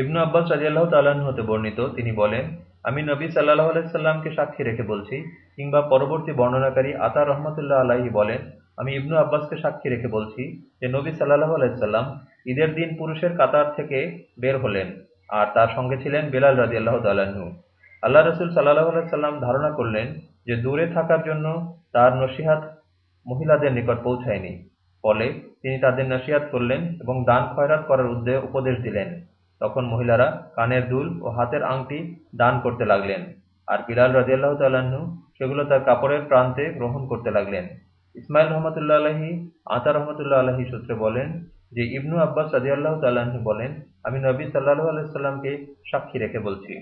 ইবনু আব্বাস রাজিয়াল্লাহ তাল্লাহ্ন হতে বর্ণিত, তিনি বলেন, আমি নবী সাল্লাহ আলাইসাল্লামকে সাক্ষী রেখে বলছি কিংবা পরবর্তী বর্ণনাকারী আতা রহমতুল্লাহ আলাহি বলেন, আমি ইবনু আব্বাসকে সাক্ষী রেখে বলছি যে নবী সাল্লাহ আলাইসাল্লাম ঈদের দিন পুরুষের কাতার থেকে বের হলেন আর তার সঙ্গে ছিলেন বেলাল রাজি আল্লাহ তাল্লাহ্ন আল্লাহ রসুল সাল্লাহ আলাইসাল্লাম ধারণা করলেন যে দূরে থাকার জন্য তার নসিহাত মহিলাদের নিকট পৌঁছায়নি। ফলে তিনি তাদের নসিহাত করলেন এবং দান খয়রাত করার উদ্দেশ্যে উপদেশ দিলেন। তখন মহিলারা কানের দুল ও হাতের আংটি দান করতে লাগলেন। আর বিলাল রাজিয়াল্লাহ তাল্লাহ্ন সেগুলো তার কাপড়ের প্রান্তে গ্রহণ করতে লাগলেন। ইসমাইল রহমতুল্লাহ আলহি আতা রহমতুল্লাহ আলহী সূত্রে বলেন যে, ইবনু আব্বাস রাজিয়াল্লাহ তাল্লাহ্ন বলেন, আমি নবী সাল্লাহ আলাইসাল্লামকে সাক্ষী রেখে বলছি।